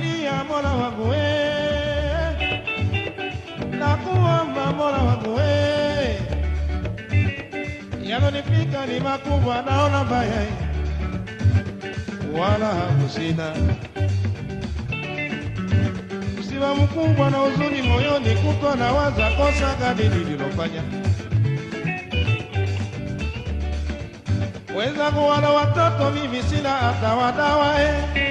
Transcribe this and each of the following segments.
nakulilia Mola wangu we, nakuomba Mola wangu we, yanonifika ni makubwa, naona mbaya wala hakusina msiba mkubwa na huzuni moyoni, kuko na waza kosa gani nililofanya. Wenzangu wana watoto, mimi sina hata wadawa eh.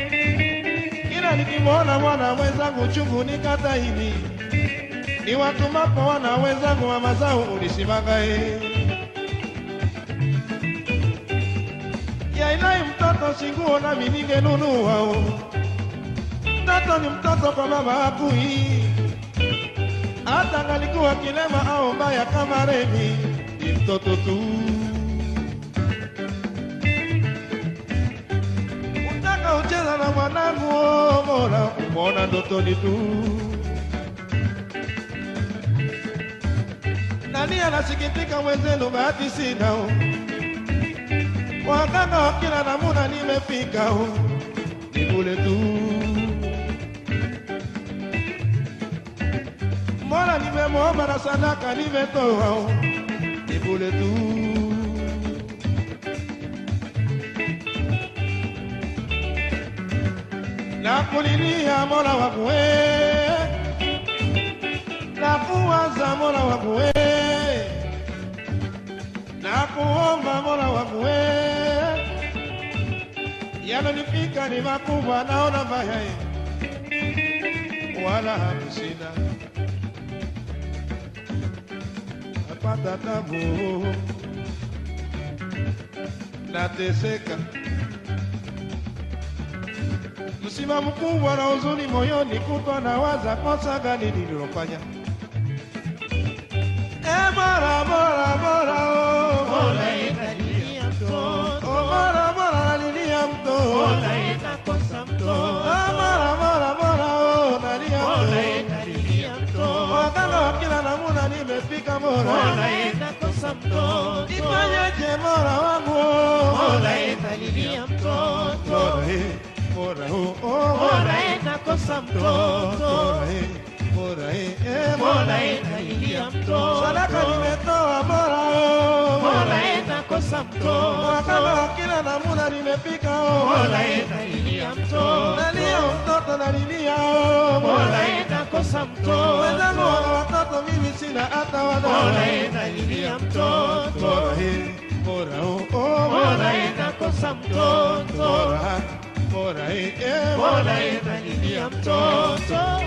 Kila nikimwona mwana mwenzangu chungu nikata hivi, ni watumapo wana wenzangu wa mazao ulisimaga eh. ya mtoto singuo nami ningenunua. Mtoto ni mtoto kwa mama akui, hata ngalikuwa kilema au mbaya kama Remi, ni mtoto tu. Umwona ndotoni tu. Nani anasikitika mwenzenu, bahati sina. Waganga wa kila namuna nimefika. Ni bure tu Mola nimemwomba na sadaka nimetoa. Ni bure tu Nakulilia Mola wakuwe we. Nakuwaza Mola wakuwe we. Nakuomba Mola wakuwe we. Ni makubwa, naona mbaya wala hamsina napata tabu, nateseka, msiba mkubwa na huzuni moyoni, kutwa na waza kosa gani nililofanya. E bora bora bora. Mola, Mola mola, Mola bora oh, oh, Mola itakosa mtoto, bora eh, eh, eh, Mola bora italilia mtoto, sadaka nimetoa bora oh, Mola itakosa Waganga mtoto, wa kila namuna nimefika oh. Mola italilia mtoto, Nalia mtoto nalilia oh, Mola itakosa wenzangu mtoto, wana watoto mimi sina hata wadau Mola italilia mtoto, bora eh, bora oh, oh, Mola itakosa mtoto, bora bora eh, eh, Mola italilia mtoto. Ah,